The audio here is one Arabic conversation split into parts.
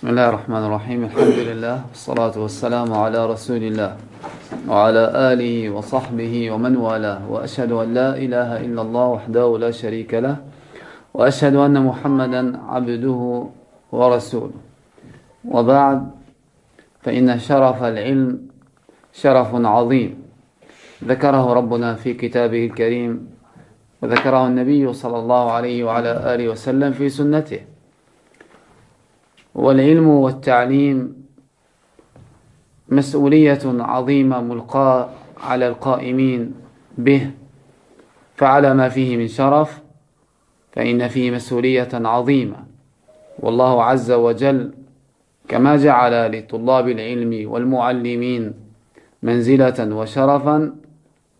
بسم الله الرحمن الرحيم الحمد لله والصلاة والسلام على رسول الله وعلى آله وصحبه ومن والاه وأشهد أن لا إله إلا الله وحده لا شريك له وأشهد أن محمدا عبده ورسوله وبعد فإن شرف العلم شرف عظيم ذكره ربنا في كتابه الكريم وذكره النبي صلى الله عليه وعلى آله وسلم في سنته والعلم والتعليم مسؤولية عظيمة ملقاة على القائمين به. فعلى ما فيه من شرف فإن فيه مسؤولية عظيمة. والله عز وجل كما جعل لطلاب العلم والمعلمين منزلة وشرفا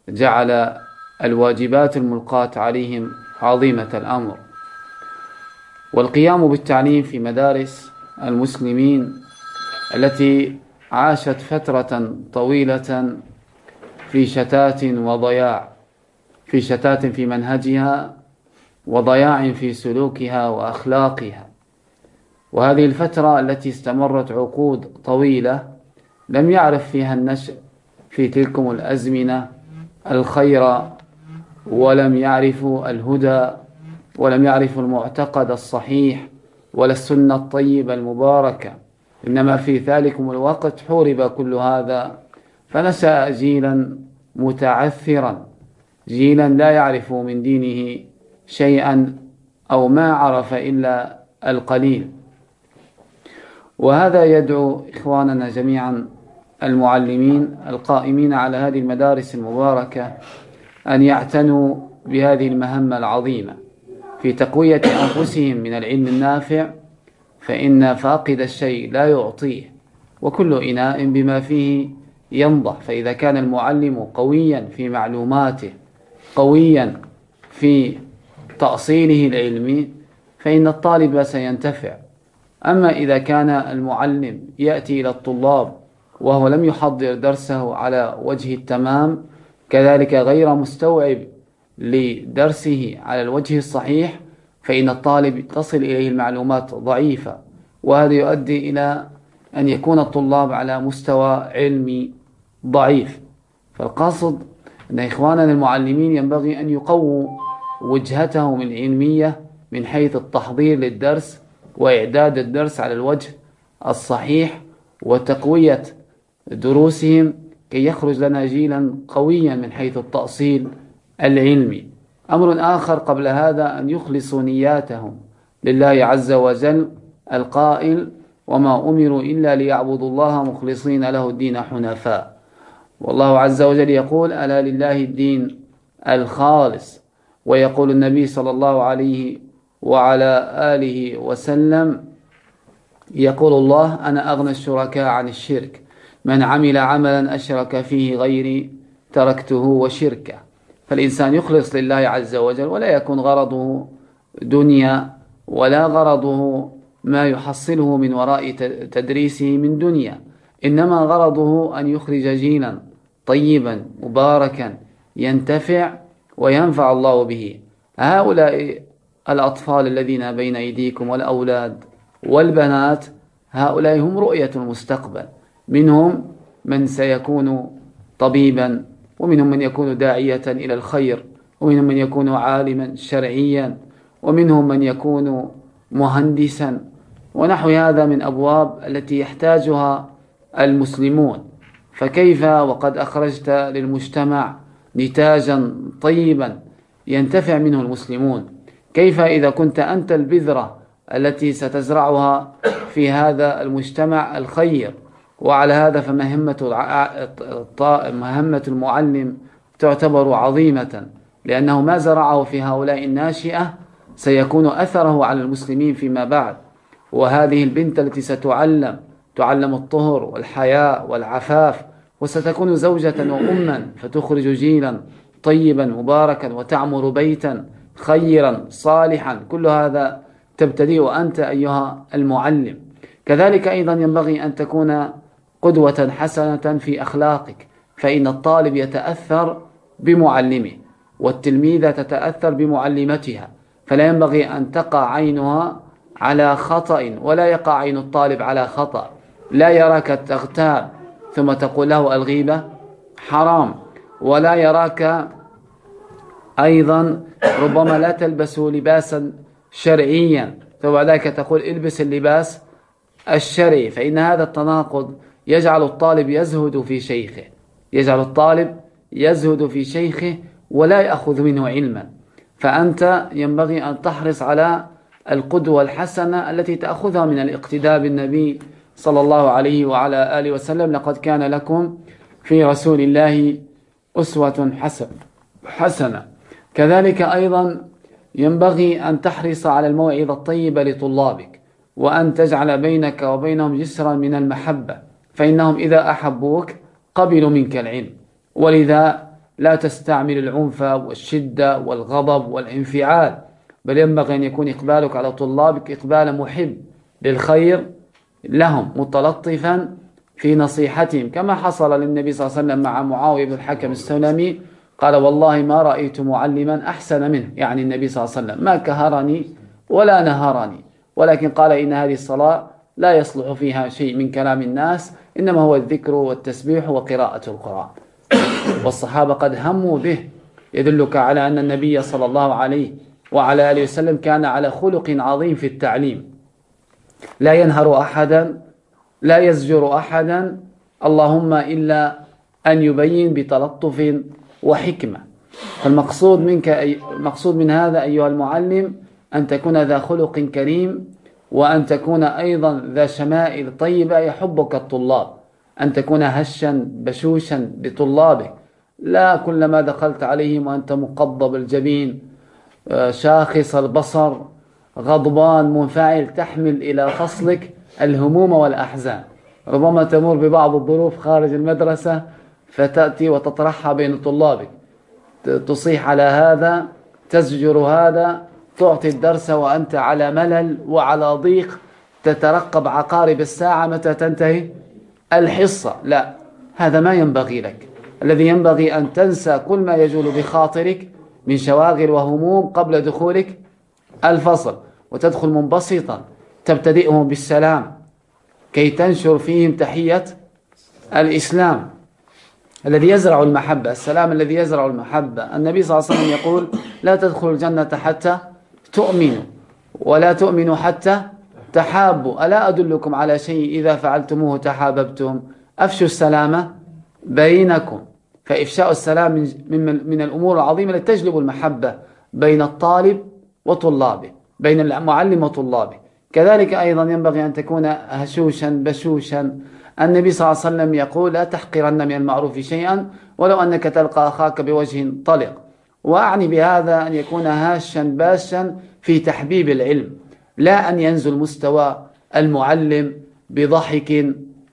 جعل الواجبات الملقاة عليهم عظيمة الأمر. والقيام بالتعليم في مدارس المسلمين التي عاشت فترة طويلة في شتات وضياع في شتات في منهجها وضياع في سلوكها وأخلاقها. وهذه الفترة التي استمرت عقود طويلة لم يعرف فيها النشء في تلكم الأزمنة الخير ولم يعرفوا الهدى ولم يعرفوا المعتقد الصحيح. ولا السنة الطيبة المباركة. إنما في ذلكم الوقت حورب كل هذا. فنشأ جيلا متعثرا. جيلا لا يعرف من دينه شيئا أو ما عرف إلا القليل. وهذا يدعو إخواننا جميعا المعلمين القائمين على هذه المدارس المباركة أن يعتنوا بهذه المهمة العظيمة. في تقوية أنفسهم من العلم النافع فإن فاقد الشيء لا يعطيه وكل إناء بما فيه ينضح. فإذا كان المعلم قويا في معلوماته قويا في تأصيله العلمي فإن الطالب سينتفع. أما إذا كان المعلم يأتي إلى الطلاب وهو لم يحضر درسه على وجه التمام كذلك غير مستوعب لدرسه على الوجه الصحيح فإن الطالب تصل إليه المعلومات ضعيفة وهذا يؤدي إلى أن يكون الطلاب على مستوى علمي ضعيف. فالقاصد أن إخواننا المعلمين ينبغي أن يقووا وجهتهم العلمية من حيث التحضير للدرس وإعداد الدرس على الوجه الصحيح وتقوية دروسهم كي يخرج لنا جيلا قويا من حيث التأصيل العلمي أمر آخر قبل هذا أن يخلصوا نياتهم لله عز وجل القائل وما أمروا إلا ليعبدوا الله مخلصين له الدين حنفاء. والله عز وجل يقول ألا لله الدين الخالص؟ ويقول النبي صلى الله عليه وعلى آله وسلم يقول الله أنا أغنى الشركاء عن الشرك. من عمل عملا أشرك فيه غيري تركته وشركه. فالإنسان يخلص لله عز وجل ولا يكون غرضه دنيا ولا غرضه ما يحصله من وراء تدريسه من دنيا. إنما غرضه أن يخرج جيلا طيبا مباركا ينتفع وينفع الله به. هؤلاء الأطفال الذين بين أيديكم والأولاد والبنات هؤلاء هم رؤية المستقبل. منهم من سيكون طبيبا ومنهم من يكون داعية إلى الخير ومنهم من يكون عالما شرعيا ومنهم من يكون مهندسا ونحو هذا من أبواب التي يحتاجها المسلمون. فكيف وقد أخرجت للمجتمع نتاجا طيبا ينتفع منه المسلمون؟ كيف إذا كنت أنت البذرة التي ستزرعها في هذا المجتمع الخير؟ وعلى هذا فمهمة مهمة المعلم تعتبر عظيمة لأنه ما زرعه في هؤلاء الناشئة سيكون أثره على المسلمين فيما بعد. وهذه البنت التي ستعلم تعلم الطهر والحياء والعفاف وستكون زوجة وأما فتخرج جيلا طيبا مباركا وتعمر بيتا خيرا صالحا. كل هذا تبتدئ أنت أيها المعلم. كذلك أيضا ينبغي أن تكون قدوة حسنة في أخلاقك فإن الطالب يتأثر بمعلمه والتلميذة تتأثر بمعلمتها فلا ينبغي أن تقع عينها على خطأ ولا يقع عين الطالب على خطأ. لا يراك تغتاب ثم تقول له الغيبة حرام ولا يراك أيضا ربما لا تلبس لباسا شرعيا ثم ذلك تقول البس اللباس الشرعي فإن هذا التناقض يجعل الطالب يزهد في شيخه. يجعل الطالب يزهد في شيخه ولا يأخذ منه علما. فأنت ينبغي أن تحرص على القدوة الحسنة التي تأخذها من الاقتداء بالنبي صلى الله عليه وعلى آله وسلم. لقد كان لكم في رسول الله أسوة حسنة. كذلك أيضا ينبغي أن تحرص على الموعظة الطيبة لطلابك وأن تجعل بينك وبينهم جسرا من المحبة. فإنهم إذا أحبوك قبلوا منك العلم. ولذا لا تستعمل العنف والشدة والغضب والانفعال بل ينبغي أن يكون إقبالك على طلابك إقبال محب للخير لهم متلطفا في نصيحتهم. كما حصل للنبي صلى الله عليه وسلم مع معاوية بن الحكم السلمي قال والله ما رأيت معلما أحسن منه. يعني النبي صلى الله عليه وسلم ما كهرني ولا نهرني. ولكن قال إن هذه الصلاة لا يصلح فيها شيء من كلام الناس إنما هو الذكر والتسبيح وقراءة القرآن. والصحابة قد هموا به يدلك على أن النبي صلى الله عليه وعلى آله وسلم كان على خلق عظيم في التعليم. لا ينهر أحدا لا يزجر أحدا اللهم إلا أن يبين بتلطف وحكمة. فالمقصود منك المقصود من هذا أيها المعلم أن تكون ذا خلق كريم وأن تكون أيضا ذا شمائل طيبة يحبك الطلاب. أن تكون هشا بشوشا بطلابك لا كلما دخلت عليهم وأنت مقضب الجبين آه، شاخص البصر غضبان منفعل تحمل إلى فصلك الهموم والأحزان. ربما تمر ببعض الظروف خارج المدرسة فتأتي وتطرحها بين طلابك. تصيح على هذا تزجر هذا تعطي الدرس وأنت على ملل وعلى ضيق تترقب عقارب الساعة متى تنتهي؟ الحصة. لا هذا ما ينبغي لك. الذي ينبغي أن تنسى كل ما يجول بخاطرك من شواغل وهموم قبل دخولك؟ الفصل. وتدخل منبسطا. تبتدئهم بالسلام. كي تنشر فيهم تحية الإسلام. الذي يزرع المحبة السلام الذي يزرع المحبة. النبي صلى الله عليه وسلم يقول لا تدخلوا الجنة حتى تؤمنوا ولا تؤمنوا حتى تحابوا. ألا أدلكم على شيء إذا فعلتموه تحاببتم؟ أفشوا السلام بينكم. فإفشاء السلام من, من الأمور العظيمة التي تجلب المحبة بين الطالب وطلابه بين المعلم وطلابه. كذلك أيضا ينبغي أن تكون هشوشا بشوشا. النبي صلى الله عليه وسلم يقول لا تحقرن من المعروف شيئا ولو أنك تلقى أخاك بوجه طلق. وأعني بهذا أن يكون هاشا باشا في تحبيب العلم لا أن ينزل مستوى المعلم بضحك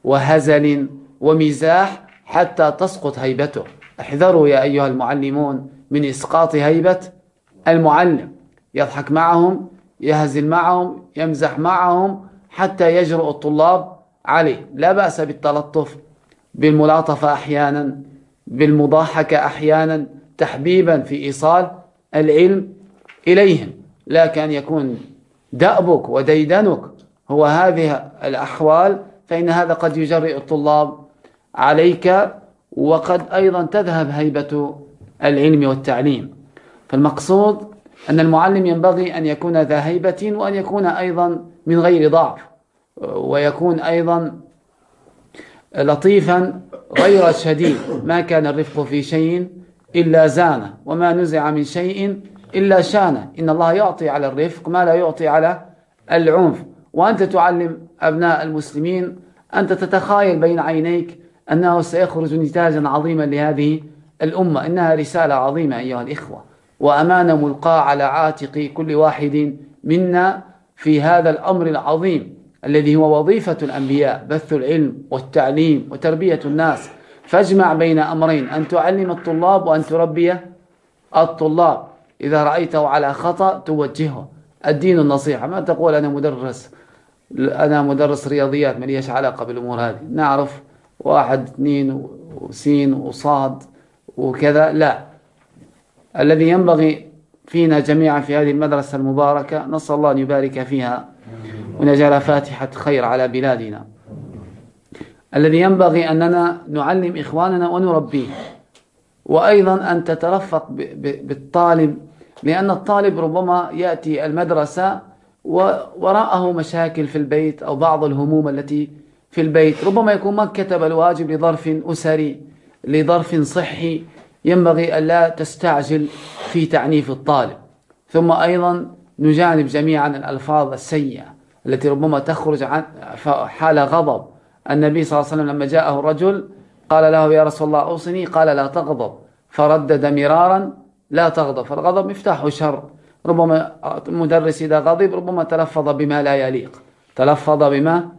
وهزل ومزاح حتى تسقط هيبته. احذروا يا أيها المعلمون من إسقاط هيبة المعلم. يضحك معهم يهزل معهم يمزح معهم حتى يجرؤ الطلاب عليه. لا بأس بالتلطف بالملاطفة أحيانا بالمضاحكة أحيانا تحبيبا في إيصال العلم إليهم. لكن أن يكون دأبك وديدنك هو هذه الأحوال فإن هذا قد يجرئ الطلاب عليك وقد أيضا تذهب هيبة العلم والتعليم. فالمقصود أن المعلم ينبغي أن يكون ذا هيبة وأن يكون أيضا من غير ضعف ويكون أيضا لطيفا غير شديد. ما كان الرفق في شيء إلا زانه وما نزع من شيء إلا شانه إن الله يعطي على الرفق ما لا يعطي على العنف. وأنت تعلم أبناء المسلمين أنت تتخايل بين عينيك أنه سيخرج نتاجا عظيما لهذه الأمة. إنها رسالة عظيمة أيها الإخوة. وأمانة ملقاة على عاتق كل واحد منا في هذا الأمر العظيم الذي هو وظيفة الأنبياء بث العلم والتعليم وتربية الناس. فاجمع بين أمرين أن تعلم الطلاب وأن تربي الطلاب. إذا رأيته على خطأ توجهه. الدين النصيحة. ما تقول أنا مدرس أنا مدرس رياضيات ما ليش علاقة بالأمور هذه. نعرف واحد اثنين وسين وصاد وكذا. لا. الذي ينبغي فينا جميعا في هذه المدرسة المباركة نسأل الله أن يبارك فيها. ونجعل فاتحة خير على بلادنا. الذي ينبغي أننا نعلم إخواننا ونربيه. وأيضا أن تترفق بالطالب لأن الطالب ربما يأتي المدرسة ووراءه مشاكل في البيت أو بعض الهموم التي في البيت. ربما يكون ما كتب الواجب لظرف أسري لظرف صحي. ينبغي ألا تستعجل في تعنيف الطالب. ثم أيضا نجانب جميعا الألفاظ السيئة التي ربما تخرج عن حال غضب. النبي صلى الله عليه وسلم لما جاءه الرجل قال له يا رسول الله أوصني قال لا تغضب. فردد مرارا لا تغضب. فالغضب مفتاح شر. ربما مدرس إذا غضب ربما تلفظ بما لا يليق. تلفظ بما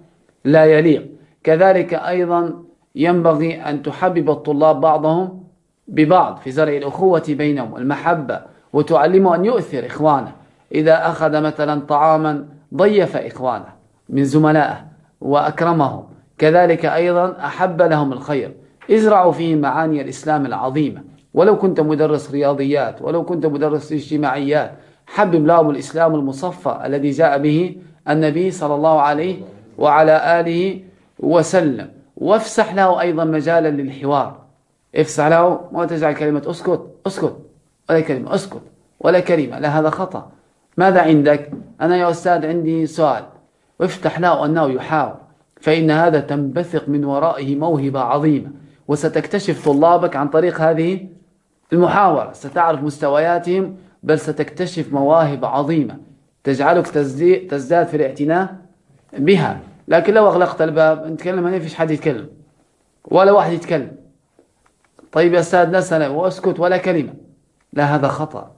لا يليق. كذلك أيضا ينبغي أن تحبب الطلاب بعضهم ببعض في زرع الأخوة بينهم المحبة وتعلمه أن يؤثر إخوانه. إذا أخذ مثلا طعاما ضيف إخوانه من زملائه وأكرمهم كذلك أيضا أحب لهم الخير. ازرعوا فيهم معاني الإسلام العظيمة. ولو كنت مدرس رياضيات ولو كنت مدرس اجتماعيات حبب لهم الإسلام المصفى الذي جاء به النبي صلى الله عليه وعلى آله وسلم. وافسح له أيضا مجالا للحوار. افسح له ما تجعل كلمة اسكت اسكت ولا كلمة اسكت ولا كلمة لا هذا خطأ. ماذا عندك؟ أنا يا أستاذ عندي سؤال. وافتح له أنه يحاور. فإن هذا تنبثق من ورائه موهبة عظيمة. وستكتشف طلابك عن طريق هذه المحاورة. ستعرف مستوياتهم بل ستكتشف مواهب عظيمة تجعلك تزداد في الاعتناء بها. لكن لو أغلقت الباب نتكلم ما فيش حد يتكلم. ولا واحد يتكلم. طيب يا أستاذ نسأل وأسكت ولا كلمة. لا هذا خطأ.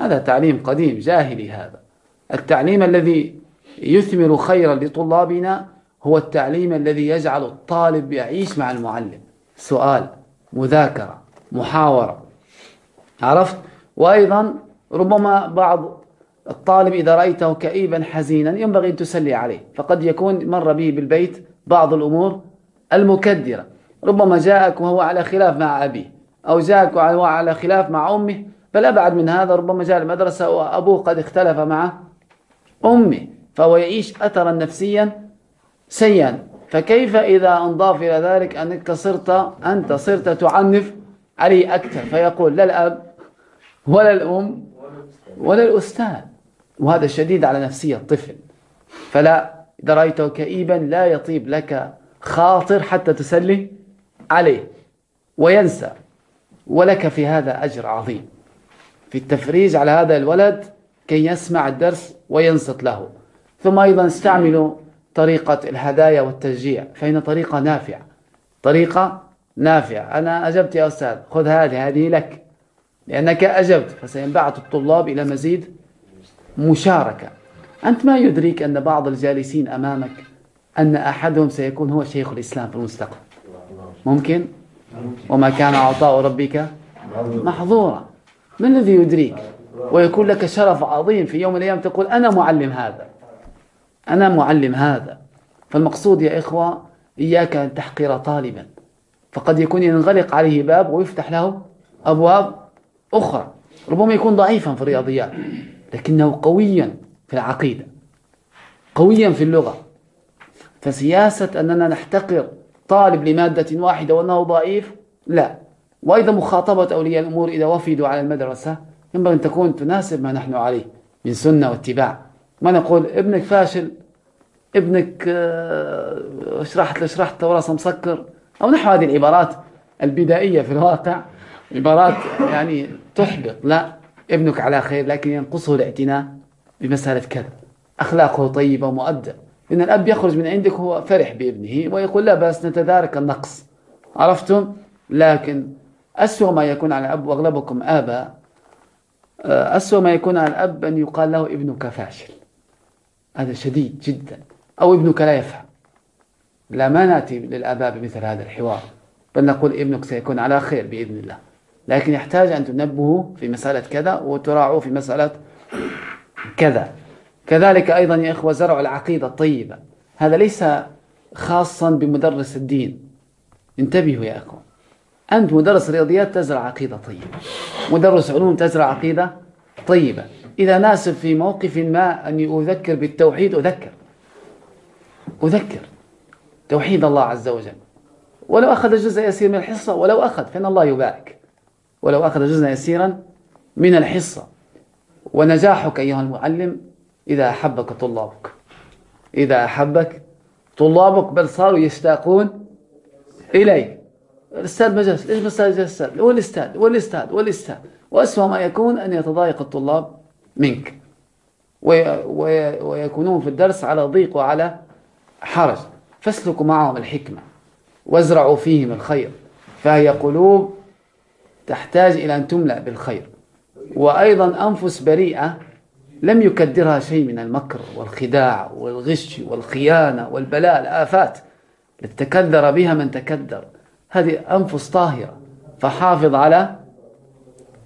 هذا تعليم قديم جاهلي هذا. التعليم الذي يثمر خيرا لطلابنا هو التعليم الذي يجعل الطالب يعيش مع المعلم. سؤال مذاكرة محاورة. عرفت؟ وأيضا ربما بعض الطالب إذا رأيته كئيبا حزينا ينبغي أن تسلي عليه. فقد يكون مر به بالبيت بعض الأمور المكدرة. ربما جاءك وهو على خلاف مع أبيه أو جاءك وهو على خلاف مع أمه بل أبعد من هذا ربما جاء المدرسة وأبوه قد اختلف مع أمه فهو يعيش أثرا نفسيا سيئا. فكيف إذا أنضاف إلى ذلك أنك صرت أنت صرت تعنف عليه أكثر؟ فيقول لا الأب ولا الأم ولا الأستاذ. وهذا شديد على نفسية الطفل. فلا إذا رأيته كئيبا لا يطيب لك خاطر حتى تسلي عليه وينسى. ولك في هذا أجر عظيم. في التفريج على هذا الولد كي يسمع الدرس وينصت له. ثم أيضا استعملوا طريقة الهدايا والتشجيع. فإن طريقة نافعة. طريقة نافعة. أنا أجبت يا أستاذ خذ هذه هذه لك. لأنك أجبت. فسينبعث الطلاب إلى مزيد مشاركة. أنت ما يدريك أن بعض الجالسين أمامك أن أحدهم سيكون هو شيخ الإسلام في المستقبل. ممكن؟ وما كان عطاء ربك محظورا. ما الذي يدريك؟ ويكون لك شرف عظيم في يوم من الأيام تقول أنا معلم هذا. أنا معلم هذا. فالمقصود يا إخوة إياك أن تحقر طالبا. فقد يكون ينغلق عليه باب ويفتح له أبواب أخرى. ربما يكون ضعيفا في الرياضيات لكنه قويا في العقيدة قويا في اللغة. فسياسة أننا نحتقر طالب لمادة واحدة وأنه ضعيف لا. وأيضا مخاطبة أولياء الأمور إذا وفدوا على المدرسة ينبغي أن تكون تناسب ما نحن عليه من سنة واتباع. ما نقول ابنك فاشل ابنك آه، شرحت له شرحت وراسه مسكر. أو نحو هذه العبارات البدائية في الواقع. عبارات يعني تحبط. لا ابنك على خير لكن ينقصه الاعتناء بمسألة كذا أخلاقه طيبة ومؤدب إن الأب يخرج من عندك هو فرح بابنه ويقول لا بس نتدارك النقص. عرفتم؟ لكن أسوأ ما يكون على الأب وأغلبكم آباء آه، أسوأ ما يكون على الأب أن يقال له ابنك فاشل. هذا شديد جدا. أو ابنك لا يفهم. لا ما نأتي للآباء بمثل هذا الحوار. بل نقول ابنك سيكون على خير بإذن الله. لكن يحتاج أن تنبهوا في مسألة كذا وتراعوا في مسألة كذا. كذلك أيضا يا إخوة زرع العقيدة الطيبة. هذا ليس خاصا بمدرس الدين. انتبهوا يا إخوة. أنت مدرس رياضيات تزرع عقيدة طيبة. مدرس علوم تزرع عقيدة طيبة. إذا ناسب في موقف ما أني أذكر بالتوحيد أذكر. أذكر. توحيد الله عز وجل. ولو أخذ جزء يسير من الحصة ولو أخذ فإن الله يبارك. ولو أخذ جزءا يسيرا من الحصة. ونجاحك أيها المعلم إذا أحبك طلابك. إذا أحبك طلابك بل صاروا يشتاقون إليك. الأستاذ مجلس ليش الأستاذ جلس والأستاذ والأستاذ والأستاذ. وأسوأ ما يكون أن يتضايق الطلاب منك. ويكونون في الدرس على ضيق وعلى حرج. فاسلكوا معهم الحكمة وازرعوا فيهم الخير. فهي قلوب تحتاج إلى أن تملأ بالخير. وأيضا أنفس بريئة لم يكدرها شيء من المكر والخداع والغش والخيانة والبلاء الآفات. تكدر بها من تكدر. هذه أنفس طاهرة. فحافظ على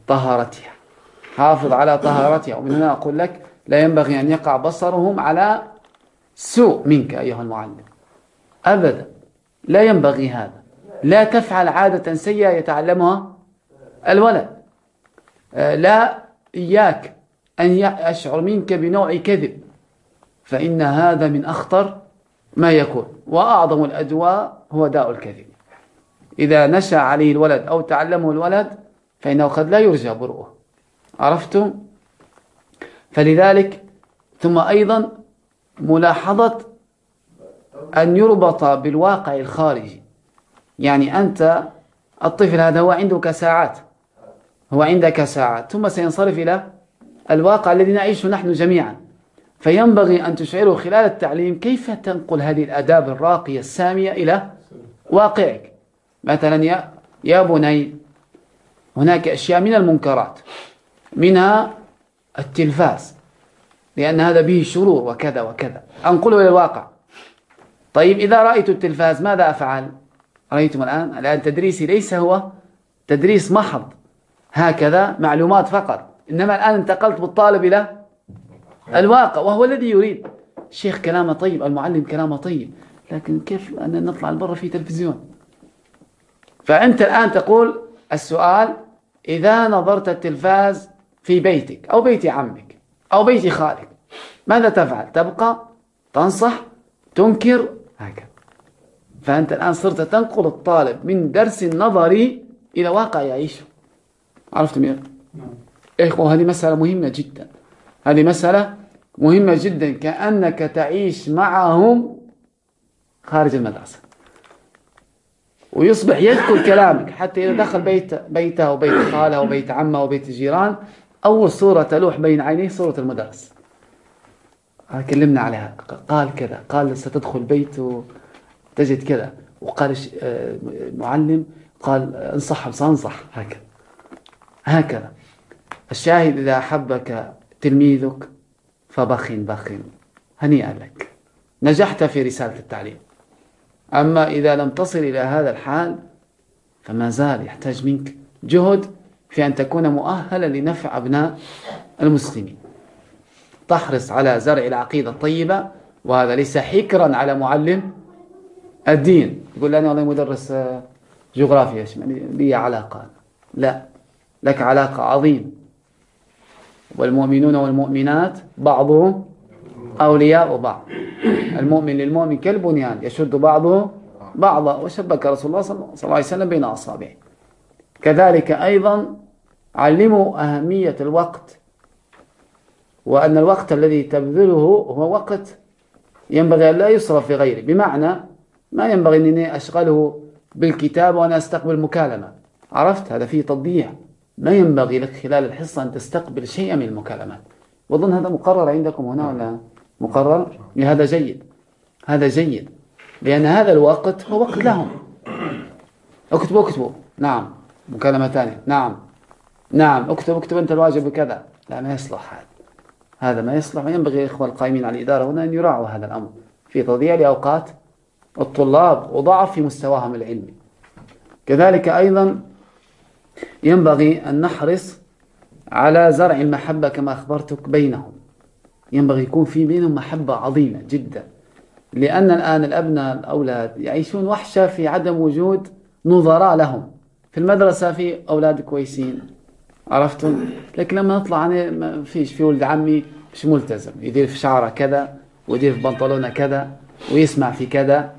طهارتها. حافظ على طهارتها ومن هنا أقول لك لا ينبغي أن يقع بصرهم على سوء منك أيها المعلم. أبدا. لا ينبغي هذا. لا تفعل عادة سيئة يتعلمها الولد. آه، لا إياك أن يشعر منك بنوع كذب. فإن هذا من أخطر ما يكون. وأعظم الأدواء هو داء الكذب. إذا نشأ عليه الولد أو تعلمه الولد فإنه قد لا يرجى برؤه. عرفتم؟ فلذلك ثم أيضا ملاحظة أن يربط بالواقع الخارجي. يعني أنت الطفل هذا هو عندك ساعات. هو عندك ساعات. ثم سينصرف إلى الواقع الذي نعيشه نحن جميعا. فينبغي أن تشعره خلال التعليم كيف تنقل هذه الأداب الراقية السامية إلى واقعك؟ مثلا يا, يا بني هناك أشياء من المنكرات. منها التلفاز لأن هذا به شرور وكذا وكذا. أنقله إلى الواقع. طيب إذا رأيت التلفاز ماذا أفعل؟ رأيتم الآن؟ الآن تدريسي ليس هو تدريس محض. هكذا معلومات فقط. إنما الآن انتقلت بالطالب إلى الواقع وهو الذي يريد. الشيخ كلامه طيب المعلم كلامه طيب لكن كيف أن نطلع لبرا في تلفزيون؟ فأنت الآن تقول السؤال إذا نظرت التلفاز في بيتك أو بيت عمك أو بيت خالك. ماذا تفعل؟ تبقى تنصح تنكر هكذا. فأنت الآن صرت تنقل الطالب من درس نظري إلى واقع يعيشه. عرفت مين؟ إخوة هذه مسألة مهمة جدا. هذه مسألة مهمة جدا كأنك تعيش معهم خارج المدرسة. ويصبح يذكر كلامك حتى إذا دخل بيت بيته أو بيت خاله أو بيت عمه أو بيت الجيران أول صورة تلوح بين عينيه صورة المدرس. كلمنا عليها. قال كذا. قال ستدخل بيت وتجد كذا. وقال آه، قال انصح سأنصح. هكذا. هكذا. الشاهد إذا أحبك تلميذك فبخ بخ هنيئا لك. نجحت في رسالة التعليم. أما إذا لم تصل إلى هذا الحال فما زال يحتاج منك جهد في أن تكون مؤهلا لنفع أبناء المسلمين. تحرص على زرع العقيدة الطيبة وهذا ليس حكرا على معلم الدين. يقول أنا والله مدرس جغرافيا لي علاقة. لا لك علاقة عظيمة. والمؤمنون والمؤمنات بعضهم أولياء بعض. المؤمن للمؤمن كالبنيان يشد بعضه بعضا. وشبك رسول الله صلى الله عليه وسلم بين أصابعه. كذلك أيضا علموا أهمية الوقت وأن الوقت الذي تبذله هو وقت ينبغي أن لا يصرف في غيره. بمعنى ما ينبغي أنني أشغله بالكتاب وأنا أستقبل مكالمة. عرفت؟ هذا فيه تضييع. ما ينبغي لك خلال الحصة أن تستقبل شيئا من المكالمات. وظن هذا مقرر عندكم هنا ولا مقرر؟ هذا جيد. هذا جيد. لأن هذا الوقت هو وقت لهم. اكتبوا اكتبوا. نعم. مكالمة ثانية. نعم. نعم. اكتب اكتب أنت الواجب بكذا. لا ما يصلح هذا. هذا ما يصلح. وينبغي الإخوة القائمين على الإدارة هنا أن يراعوا هذا الأمر في تضييع لأوقات الطلاب وضعف في مستواهم العلمي. كذلك أيضا ينبغي أن نحرص على زرع المحبة كما أخبرتك بينهم. ينبغي يكون في بينهم محبة عظيمة جدا. لأن الآن الأبناء الأولاد يعيشون وحشة في عدم وجود نظراء لهم. في المدرسة في أولاد كويسين عرفتم؟ لكن لما نطلع أنا ما فيش في ولد عمي مش ملتزم يدير في شعره كذا ويدير في بنطلونه كذا ويسمع في كذا.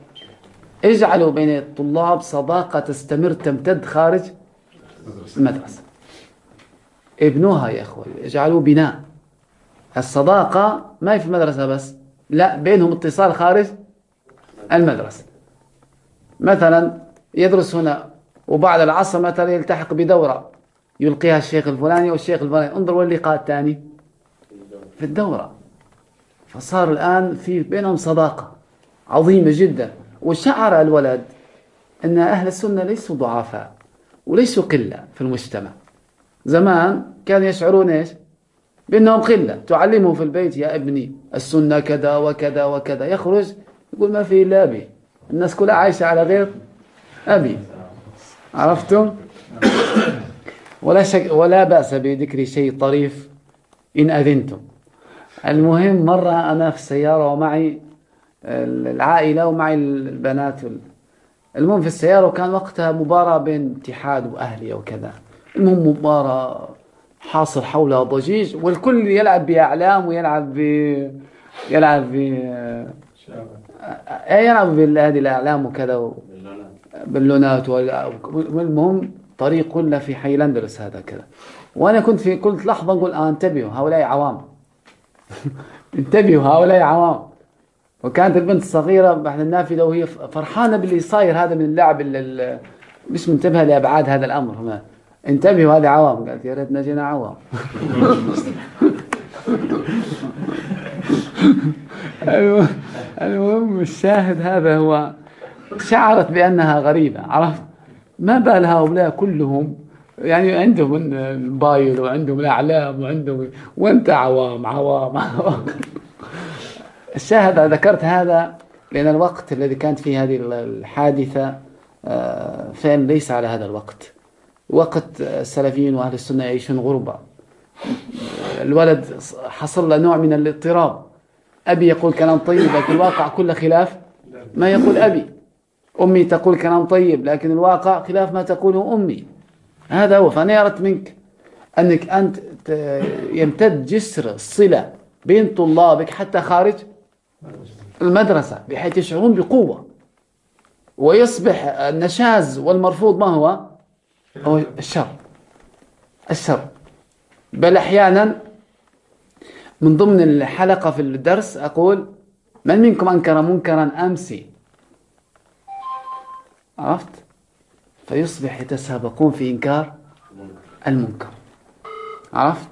اجعلوا بين الطلاب صداقة تستمر تمتد خارج المدرسة. ابنوها يا أخوة اجعلوا بناء. الصداقة ما هي في المدرسة بس لا بينهم اتصال خارج المدرسة. مثلا يدرس هنا وبعد العصر مثلا يلتحق بدورة. يلقيها الشيخ الفلاني والشيخ الفلاني. انظروا اللقاء الثاني؟ في الدورة. فصار الآن في بينهم صداقة عظيمة جدا. وشعر الولد أن أهل السنة ليسوا ضعفاء وليسوا قلة في المجتمع. زمان كانوا يشعرون إيش؟ بأنهم قلة. تعلمه في البيت يا ابني السنة كذا وكذا وكذا. يخرج يقول ما في إلا أبي. الناس كلها عايشة على غير أبي. عرفتم؟ ولا, شك ولا بأس بذكر شيء طريف إن أذنتم. المهم مرة أنا في السيارة ومعي العائلة ومعي البنات المهم في السيارة وكان وقتها مباراة بين اتحاد وأهلي وكذا. المهم مباراة حاصل حولها ضجيج والكل يلعب بأعلام ويلعب ب يلعب ب يلعب بهذه الأعلام وكذا باللونات والمهم طريق كله في حي الأندلس هذا كذا. وأنا كنت في كل لحظة أقول آه انتبهوا هؤلاء عوام. انتبهوا هؤلاء عوام. وكانت البنت الصغيرة بعد النافذة وهي فرحانة باللي صاير هذا من اللعب اللي مش منتبهة لأبعاد هذا الأمر. انتبهوا هذا عوام. قالت يا ريتنا جينا عوام. المهم الشاهد هذا هو شعرت بأنها غريبة عرفت؟ ما بال هؤلاء كلهم يعني عندهم الموبايل وعندهم الأعلام وعندهم وانت عوام عوام عوام. الشاهد ذكرت هذا لأن الوقت الذي كانت فيه هذه الحادثة آه، فعلا ليس على هذا الوقت. وقت السلفيين وأهل السنة يعيشون غربة. الولد حصل له نوع من الاضطراب. أبي يقول كلام طيب لكن الواقع كله خلاف ما يقول أبي. أمي تقول كلام طيب لكن الواقع خلاف ما تقوله أمي. هذا هو. فأنا أردت منك أنك أنت يمتد جسر الصلة بين طلابك حتى خارج المدرسة بحيث يشعرون بقوة. ويصبح النشاز والمرفوض ما هو؟ هو الشر. الشر. بل أحيانا من ضمن الحلقة في الدرس أقول من منكم أنكر منكرا أمسي؟ عرفت؟ فيصبح يتسابقون في إنكار المنكر. عرفت؟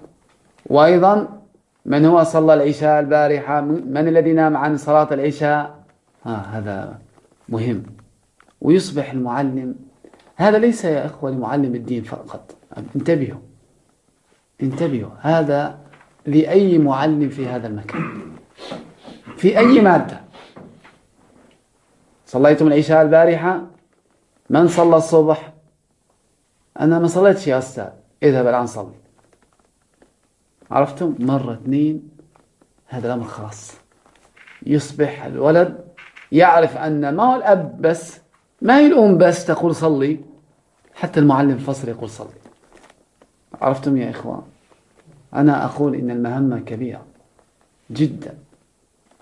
وأيضا من هو صلى العشاء البارحة؟ من الذي نام عن صلاة العشاء؟ آه هذا مهم. ويصبح المعلم هذا ليس يا إخوة لمعلم الدين فقط. انتبهوا. انتبهوا. هذا لأي معلم في هذا المكان. في أي مادة. صليتم العشاء البارحة؟ من صلى الصبح؟ أنا ما صليتش يا أستاذ. اذهب الآن صلي. عرفتم؟ مرة اثنين. هذا الأمر خلاص. يصبح الولد يعرف أن ما هو الأب بس ما هي الأم بس تقول صلي. حتى المعلم الفصل يقول صلي. عرفتم يا إخوان؟ أنا أقول إن المهمة كبيرة جدا.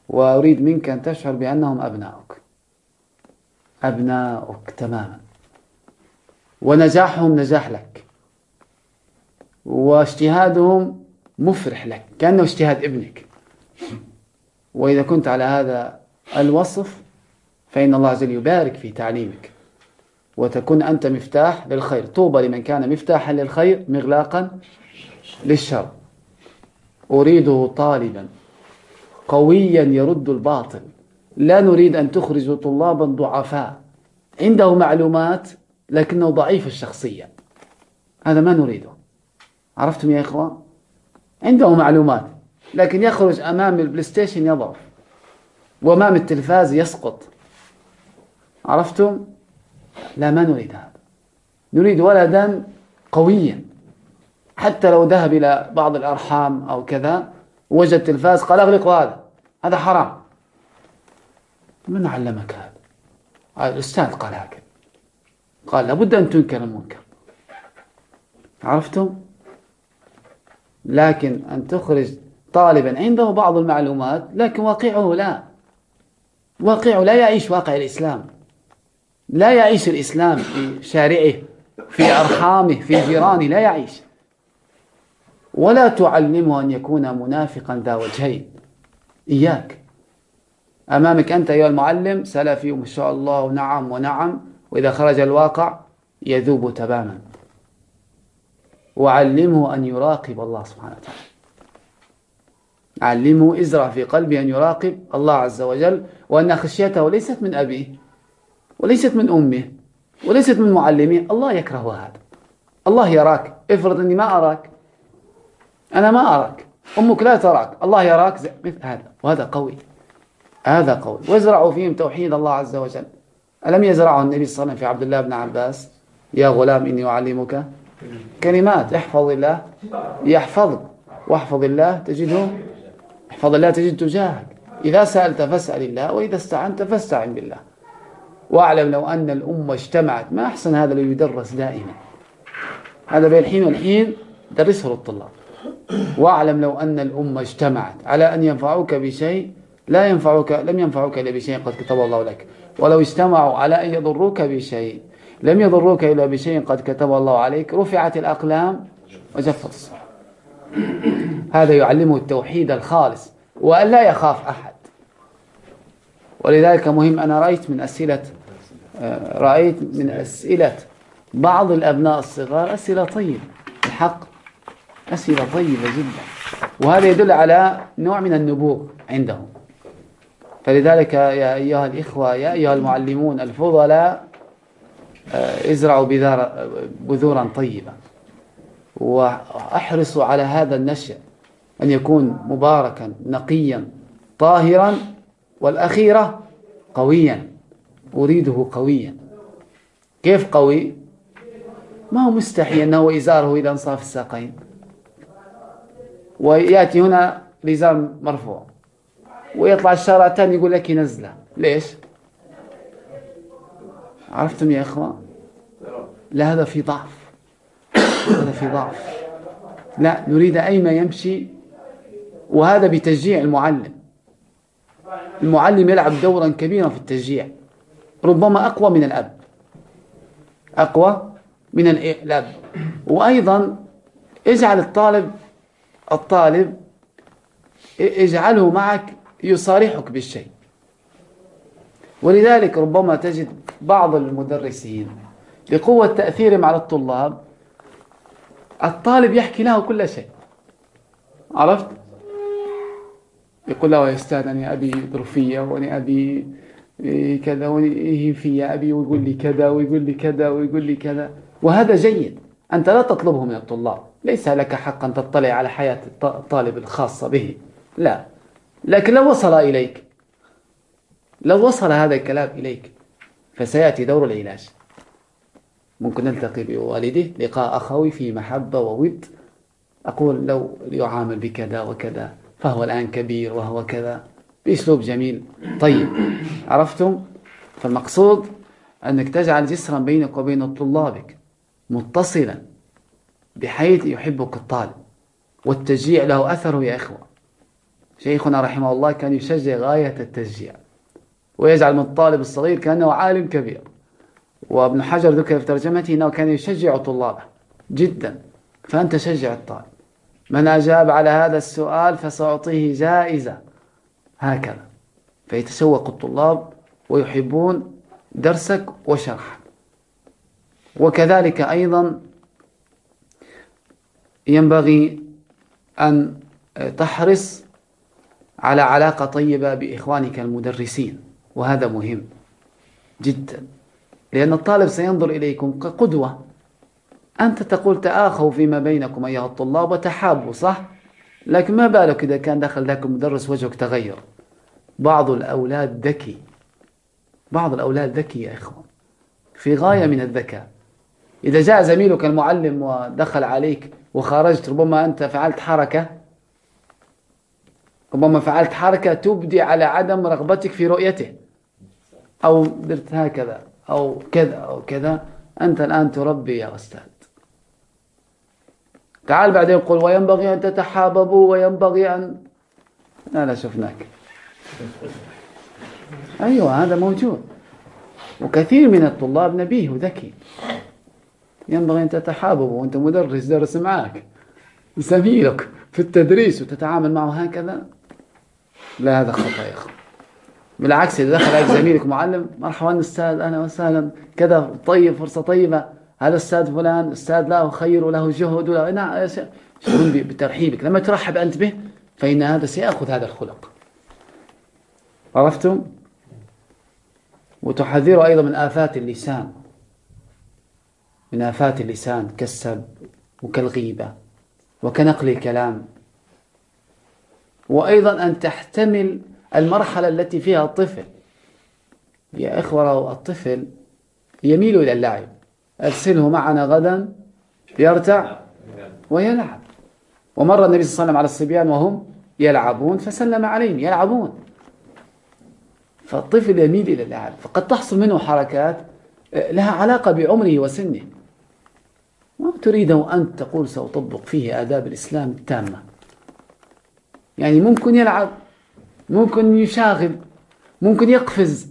وأريد منك أن تشعر بأنهم أبناؤك. أبناؤك تماما. ونجاحهم نجاح لك. واجتهادهم مفرح لك كأنه اجتهاد ابنك. وإذا كنت على هذا الوصف فإن الله عز وجل يبارك في تعليمك. وتكون أنت مفتاح للخير. طوبى لمن كان مفتاحا للخير مغلاقا للشر. أريده طالبا. قويا يرد الباطل. لا نريد أن تخرج طلابا ضعفاء عنده معلومات لكنه ضعيف الشخصية. هذا ما نريده. عرفتم يا إخوان عنده معلومات لكن يخرج أمام ال PlayStation يضعف وأمام التلفاز يسقط. عرفتم؟ لا ما نريد هذا. نريد ولدا قويا. حتى لو ذهب إلى بعض الأرحام أو كذا وجد تلفاز قال أغلقوا هذا. هذا حرام. من علمك هذا؟ الأستاذ قال هكذا. قال لابد أن تنكر المنكر. عرفتم؟ لكن أن تخرج طالبا عنده بعض المعلومات لكن واقعه لا. واقعه لا يعيش واقع الإسلام. لا يعيش الإسلام في شارعه في أرحامه في جيرانه لا يعيش. ولا تعلمه أن يكون منافقا ذا وجهين. إياك. أمامك أنت أيها المعلم سلفي وما شاء الله ونعم ونعم وإذا خرج الواقع يذوب تماما. وعلمه أن يراقب الله سبحانه وتعالى. علمه إزرع في قلبه أن يراقب الله عز وجل وأن خشيته ليست من أبيه وليست من أمه وليست من معلمه. الله يكره هذا. الله يراك. افرض أني ما أراك. أنا ما أراك. أمك لا تراك. الله يراك. مثل هذا. وهذا قوي. هذا قوي وازرعوا فيهم توحيد الله عز وجل. ألم يزرعه النبي صلى الله عليه وسلم في عبد الله بن عباس؟ يا غلام إني أعلمك كلمات. احفظ الله. يحفظك واحفظ الله تجده. احفظ الله تجد تجاهك إذا سألت فاسأل الله وإذا استعنت فاستعن بالله. واعلم لو أن الأمة اجتمعت. ما أحسن هذا لو يدرس دائما. هذا بين الحين والحين درسه للطلاب. واعلم لو أن الأمة اجتمعت. على أن ينفعوك بشيء لا ينفعك لم ينفعوك إلا بشيء قد كتب الله لك. ولو اجتمعوا على أن يضروك بشيء. لم يضروك إلا بشيء قد كتب الله عليك. رفعت الأقلام وجفت الصحف. هذا يعلمه التوحيد الخالص. وأن لا يخاف أحد. ولذلك مهم أنا رأيت من أسئلة آه، رأيت من أسئلة بعض الأبناء الصغار أسئلة طيبة. الحق أسئلة طيبة جدا. وهذا يدل على نوع من النبوغ عندهم. فلذلك يا أيها الإخوة يا أيها المعلمون الفضلاء آه، ازرعوا بذورا طيبة. وأحرصوا على هذا النشأ أن يكون مباركا نقيا طاهرا والأخيرة قويا أريده قويا. كيف قوي؟ ما هو مستحي أنه إزاره إلى انصاف الساقين. ويأتي هنا الإزار مرفوع. ويطلع الشارع الثاني يقول لك ينزله. ليش؟ عرفتم يا إخوان لا هذا في ضعف. هذا في ضعف. لا نريد أيما يمشي. وهذا بتشجيع المعلم. المعلم يلعب دورا كبيرا في التشجيع. ربما أقوى من الأب. أقوى من الأب وأيضا اجعل الطالب الطالب اجعله معك يصارحك بالشيء. ولذلك ربما تجد بعض المدرسين لقوة تأثيرهم على الطلاب الطالب يحكي له كل شيء. عرفت؟ يقول له يا أستاذ أنا أبي ظرفية وأنا أبي كذا وأنا في أبي ويقول لي كذا ويقول لي كذا ويقول لي كذا. وهذا جيد. أنت لا تطلبه من الطلاب. ليس لك حق أن تطلع على حياة الطالب الخاصة به. لا. لكن لو وصل إليك لو وصل هذا الكلام إليك فسيأتي دور العلاج. ممكن نلتقي بوالده لقاء أخوي في محبة وود. أقول لو يعامل بكذا وكذا فهو الآن كبير وهو كذا. بأسلوب جميل. طيب عرفتم؟ فالمقصود أنك تجعل جسرا بينك وبين طلابك متصلا بحيث يحبك الطالب والتشجيع له أثره يا إخوة. شيخنا رحمه الله كان يشجع غاية التشجيع ويجعل من الطالب الصغير كأنه عالم كبير. وابن حجر ذكر في ترجمته أنه كان يشجع طلابه جدا فأنت شجع الطالب. من أجاب على هذا السؤال فسأعطيه جائزة. هكذا. فيتشوق الطلاب ويحبون درسك وشرحك. وكذلك أيضا ينبغي أن تحرص على علاقة طيبة بإخوانك المدرسين وهذا مهم جدا لأن الطالب سينظر إليكم كقدوة. أنت تقول تآخوا فيما بينكم أيها الطلاب وتحابوا صح؟ لكن ما بالك إذا كان دخل ذاك المدرس وجهك تغير؟ بعض الأولاد ذكي. بعض الأولاد ذكي يا إخوان. في غاية من الذكاء. إذا جاء زميلك المعلم ودخل عليك وخرجت ربما أنت فعلت حركة ربما فعلت حركة تبدي على عدم رغبتك في رؤيته. أو درت هكذا أو كذا أو كذا. أنت الآن تربي يا أستاذ. تعال بعدين يقول وينبغي أن تتحاببوا وينبغي أن لا لا شفناك. أيوة هذا موجود. وكثير من الطلاب نبيه وذكي. ينبغي أن تتحاببوا وأنت مدرس درس معك. زميلك في التدريس وتتعامل معه هكذا. لا هذا خطأ يا أخي. بالعكس إذا دخل عليك زميلك معلم مرحبا أستاذ أهلا وسهلا كذا طيب فرصة طيبة هذا أستاذ فلان أستاذ له خير وله جهد وله. نعم بترحيبك. لما ترحب أنت به فإن هذا سيأخذ هذا الخلق. عرفتم؟ وتحذر أيضا من آفات اللسان. من آفات اللسان كالسب وكالغيبة وكنقل الكلام. وأيضا أن تحتمل المرحلة التي فيها الطفل. يا إخوة الطفل يميل إلى اللعب. أرسله معنا غدا يرتع ويلعب. ومر النبي صلى الله عليه وسلم على الصبيان وهم يلعبون فسلم عليهم يلعبون. فالطفل يميل إلى اللعب. فقد تحصل منه حركات آه، لها علاقة بعمره وسنه. ما تريد أن تقول سأطبق فيه آداب الإسلام التامة؟ يعني ممكن يلعب ممكن يشاغب ممكن يقفز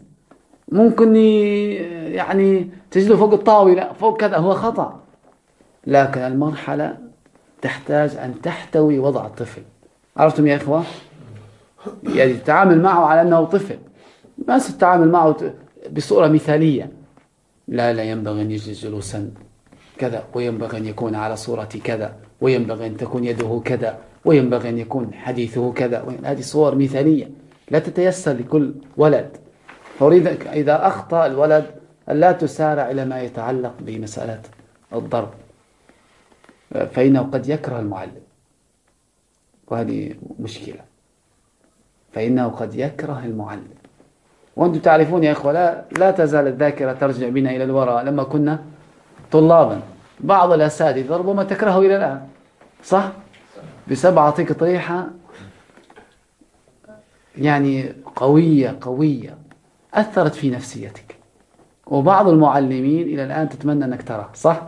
ممكن يعني تجده فوق الطاولة فوق كذا هو خطأ. لكن المرحلة تحتاج أن تحتوي وضع الطفل. عرفتم يا إخوة؟ يعني تتعامل معه على أنه طفل. ما ستتعامل معه بصورة مثالية. لا لا ينبغي أن يجلس جلوسا كذا وينبغي أن يكون على صورة كذا وينبغي أن تكون يده كذا. وينبغي أن يكون حديثه كذا هذه صور مثالية لا تتيسر لكل ولد. فأريد إذا أخطأ الولد لا تسارع إلى ما يتعلق بمسألة الضرب. فإنه قد يكره المعلم وهذه مشكلة. فإنه قد يكره المعلم. وأنتم تعرفون يا إخوة لا, لا تزال الذاكرة ترجع بنا إلى الوراء لما كنا طلابا بعض الأساتذة ربما تكرهه إلى الآن صح؟ بسبب أعطيك طريحة يعني قوية قوية أثرت في نفسيتك وبعض المعلمين إلى الآن تتمنى أنك تراه صح؟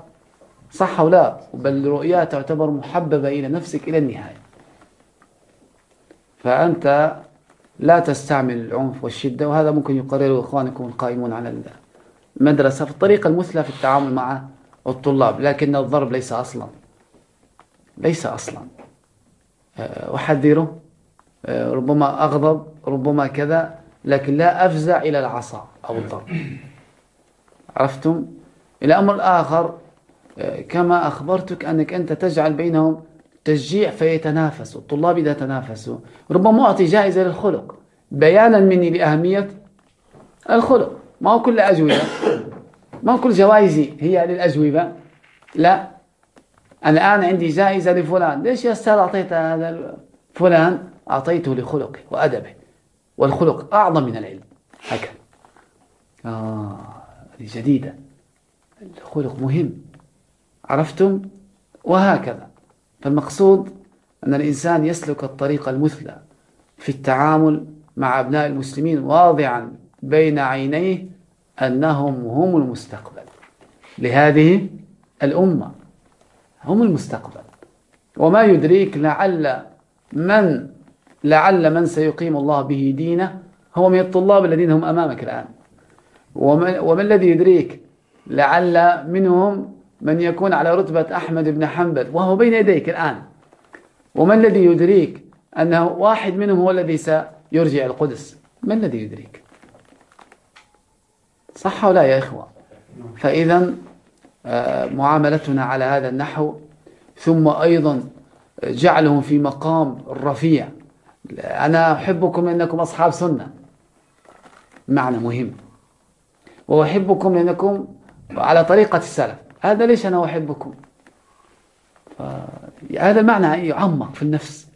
صح أو لا؟ بل رؤيا تعتبر محببة إلى نفسك إلى النهاية فأنت لا تستعمل العنف والشدة وهذا ممكن يقرره إخوانكم القائمون على المدرسة في الطريقة المثلى في التعامل مع الطلاب لكن الضرب ليس أصلا ليس أصلا أحذره آه، ربما أغضب ربما كذا لكن لا أفزع إلى العصا أو الضرب. عرفتم؟ الأمر الآخر آه، كما أخبرتك أنك أنت تجعل بينهم تشجيع فيتنافسوا الطلاب إذا تنافسوا ربما أعطي جائزة للخلق. بيانا مني لأهمية الخلق. ما هو كل أجوبة؟ ما هو كل جوائزي هي للأجوبة؟ لا. الآن عندي جائزة لفلان. ليش يا أستاذ أعطيت هذا فلان؟ أعطيته لخلقه وأدبه. والخلق أعظم من العلم. هكذا. آه جديدة. الخلق مهم. عرفتم؟ وهكذا. فالمقصود أن الإنسان يسلك الطريق المثلى في التعامل مع أبناء المسلمين واضعا بين عينيه أنهم هم المستقبل لهذه الأمة. هم المستقبل. وما يدريك لعل من لعل من سيقيم الله به دينه؟ هو من الطلاب الذين هم أمامك الآن. ومن, ومن الذي يدريك لعل منهم من يكون على رتبة أحمد بن حنبل وهو بين يديك الآن؟ وما الذي يدريك أنه واحد منهم هو الذي سيرجع القدس؟ ما الذي يدريك؟ صح ولا يا إخوة؟ فإذا معاملتنا على هذا النحو ثم أيضا جعلهم في مقام الرفيع أنا أحبكم لأنكم أصحاب سنة. معنى مهم. وأحبكم لأنكم على طريقة السلف. هذا ليش أنا أحبكم؟ هذا المعنى يعمق في النفس.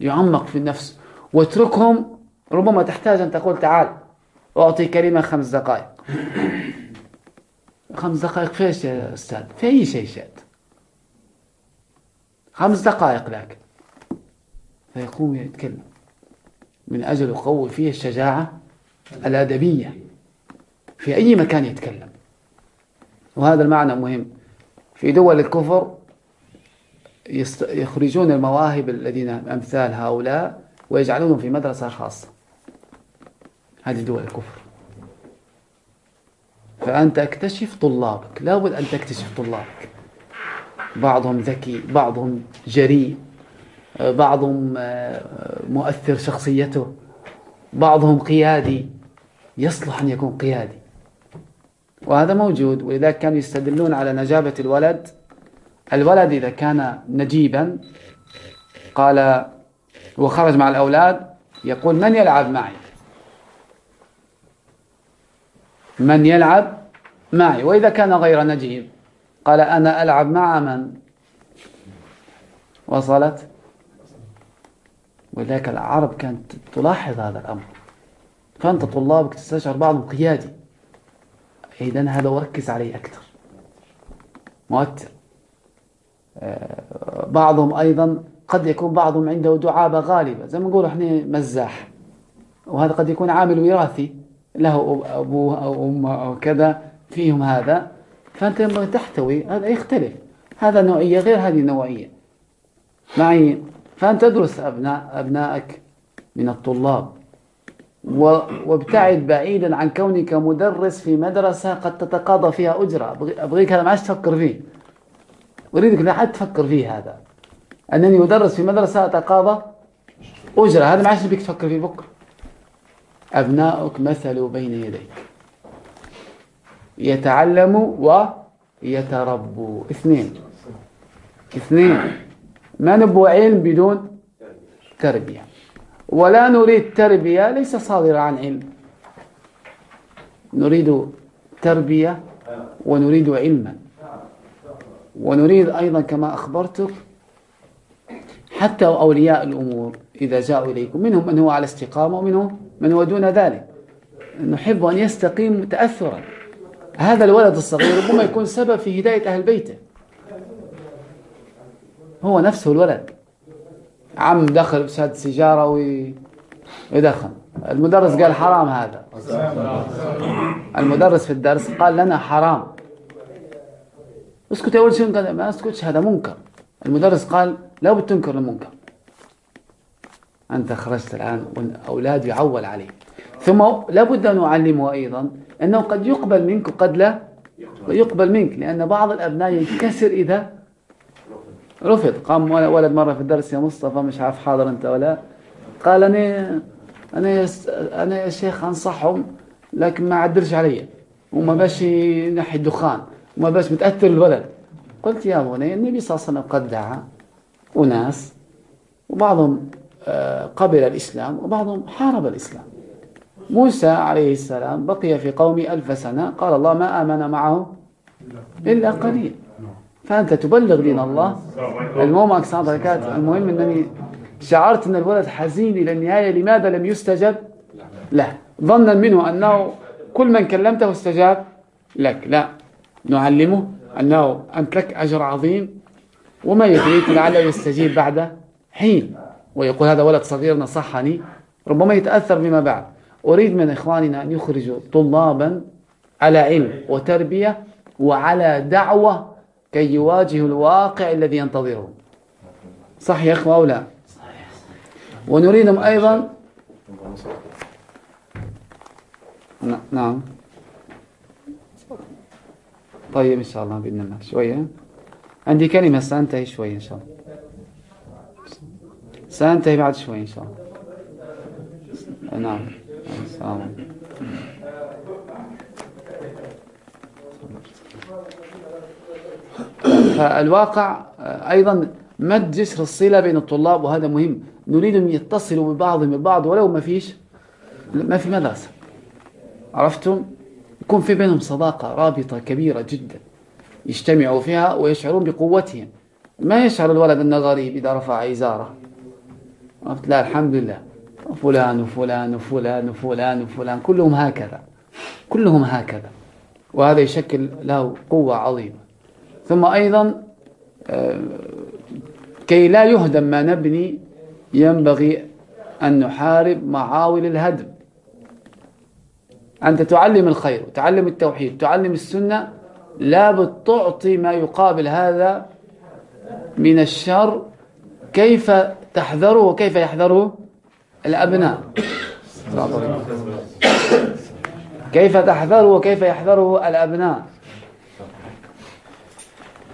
يعمق في النفس. واتركهم ربما تحتاج أن تقول تعال أعطي كلمة خمس دقائق. خمس دقائق في إيش يا أستاذ؟ في أي شيء شئت خمس دقائق لكن فيقوم يتكلم. من أجل يقوي فيه الشجاعة الأدبية. في أي مكان يتكلم. وهذا المعنى مهم. في دول الكفر يخرجون المواهب الذين أمثال هؤلاء ويجعلونهم في مدرسة خاصة. هذه دول الكفر. فأنت اكتشف طلابك. لابد أن تكتشف طلابك. بعضهم ذكي بعضهم جريء بعضهم آه، مؤثر شخصيته بعضهم قيادي. يصلح أن يكون قيادي. وهذا موجود. ولذلك كانوا يستدلون على نجابة الولد الولد إذا كان نجيبا قال وخرج مع الأولاد يقول من يلعب معي؟ من يلعب معي وإذا كان غير نجيب. قال أنا ألعب مع من؟ وصلت؟ ولذلك العرب كانت تلاحظ هذا الأمر. فأنت طلابك تستشعر بعضهم قيادي إذا هذا وركز عليه أكثر. مؤثر آه، بعضهم أيضا قد يكون بعضهم عنده دعابة غالبة. زي ما نقول إحنا مزاح. وهذا قد يكون عامل وراثي. له أبوه أو أمه أو كذا فيهم هذا فأنت ينبغي تحتوي هذا يختلف. هذا نوعية غير هذه النوعية. معي؟ فأنت تدرس أبناء أبنائك من الطلاب. وابتعد بعيدا عن كونك مدرس في مدرسة قد تتقاضى فيها أجرة. أبغيك هذا ما عادش تفكر فيه. أريدك لا حد تفكر فيه هذا. أنني أدرس في مدرسة أتقاضى أجرة. هذا ما عادش بك تفكر فيه بكرة. أبناؤك مثلوا بين يديك. يتعلموا ويتربوا اثنين. اثنين. ما نبغى علم بدون تربية. ولا نريد تربية ليس صادرة عن علم. نريد تربية ونريد علما. ونريد أيضا كما أخبرتك حتى أولياء الأمور إذا جاءوا إليكم منهم من هو على استقامة ومنهم من هو دون ذلك؟ نحب أن يستقيم تأثرا هذا الولد الصغير ربما يكون سبب في هداية أهل بيته. هو نفسه الولد. عم دخل بشهادة سيجارة ويدخن. المدرس قال حرام هذا. المدرس في الدرس قال لنا حرام. اسكت يا ولد ما اسكتش هذا منكر. المدرس قال لا بد تنكر المنكر. أنت خرجت الآن والأولاد يعول عليه ثم لابد أن نعلمه أيضا أنه قد يقبل منك وقد لا يقبل منك لأن بعض الأبناء ينكسر إذا رفض. قام ولد مرة في الدرس يا مصطفى مش عارف حاضر أنت ولا قال أنا أنا أنا يا شيخ أنصحهم لكن ما عدلش علي. وما باش ينحي الدخان وما باش متأثر الولد قلت يا بني النبي صلى الله عليه وسلم قد دعا أناس وبعضهم قبل الإسلام وبعضهم حارب الإسلام. موسى عليه السلام بقي في قومي ألف سنة قال الله ما آمن معه إلا قليل. فأنت تبلغ دين الله. المهم المهم أنني شعرت أن الولد حزين إلى النهاية لماذا لم يستجب؟ له ظنا منه أنه كل من كلمته استجاب لك. لا. نعلمه أنه أنت لك أجر عظيم وما يدريك لعله يستجيب بعد حين. ويقول هذا ولد صغير نصحني ربما يتأثر بما بعد. أريد من إخواننا أن يخرجوا طلابا على علم وتربية وعلى دعوة كي يواجهوا الواقع الذي ينتظره صح يا أخوة أو لا؟ ونريدهم أيضا نعم. طيب إن شاء الله بإذن الله. شوية. عندي كلمة سأنتهي شوية إن شاء الله. سأنتهي بعد شوي إن شاء الله. نعم. السلام فالواقع أيضا مد جسر الصلة بين الطلاب وهذا مهم. نريد أن يتصلوا ببعضهم البعض ولو ما فيش ما في مدرسة. عرفتم؟ يكون في بينهم صداقة رابطة كبيرة جدا يجتمعوا فيها ويشعرون بقوتهم. ما يشعر الولد أنه غريب إذا رفع إزارة؟ عرفت؟ لا الحمد لله. فلان وفلان وفلان وفلان وفلان كلهم هكذا. كلهم هكذا. وهذا يشكل له قوة عظيمة. ثم أيضا آه، كي لا يهدم ما نبني ينبغي أن نحارب معاول الهدم. أنت تعلم الخير وتعلم التوحيد تعلم السنة لابد تعطي ما يقابل هذا من الشر. كيف تحذره وكيف يحذره الأبناء. كيف تحذره وكيف يحذره الأبناء.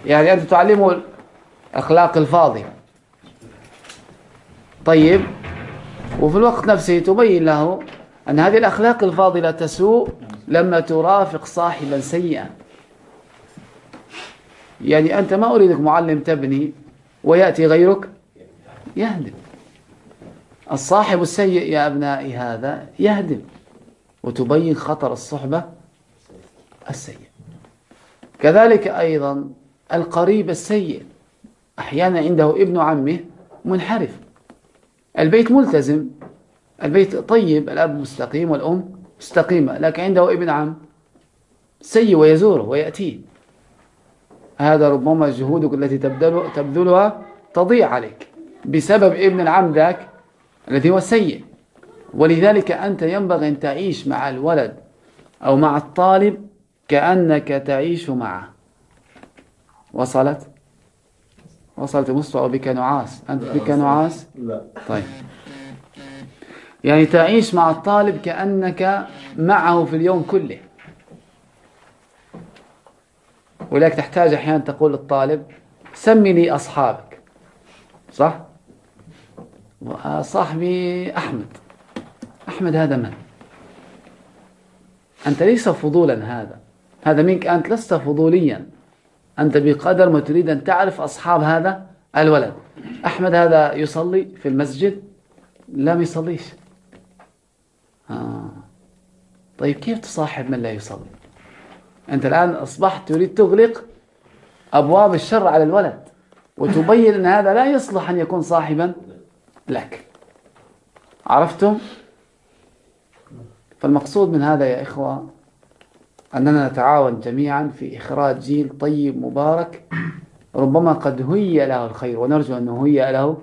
يعني أنت تعلمه الأخلاق الفاضلة طيب وفي الوقت نفسه تبين له أن هذه الأخلاق الفاضلة تسوء لما ترافق صاحبا سيئا. يعني أنت ما أريدك معلم تبني ويأتي غيرك يهدم. الصاحب السيء يا أبنائي هذا يهدم. وتبين خطر الصحبة السيء كذلك أيضا القريب السيء. أحيانا عنده ابن عمه منحرف. البيت ملتزم. البيت طيب. الأب مستقيم والأم مستقيمة. لكن عنده ابن عم سيء ويزوره ويأتيه. هذا ربما جهودك التي تبذلها تضيع عليك. بسبب ابن العم ذاك الذي هو سيء. ولذلك أنت ينبغي أن تعيش مع الولد أو مع الطالب كأنك تعيش معه. وصلت؟ وصلت مستوى بك نعاس. أنت بك نعاس؟ لا. طيب. يعني تعيش مع الطالب كأنك معه في اليوم كله. ولذلك تحتاج أحيانا تقول للطالب سمي لي أصحابك. صح؟ صاحبي أحمد. أحمد هذا من؟ أنت ليس فضولا هذا. هذا منك أنت لست فضوليا. أنت بقدر ما تريد أن تعرف أصحاب هذا الولد. أحمد هذا يصلي في المسجد؟ لا ما يصليش. آه. طيب كيف تصاحب من لا يصلي؟ أنت الآن أصبحت تريد تغلق أبواب الشر على الولد وتبين أن هذا لا يصلح أن يكون صاحبا. لك. عرفتم؟ فالمقصود من هذا يا إخوة أننا نتعاون جميعا في إخراج جيل طيب مبارك ربما قد هي له الخير ونرجو أنه هي له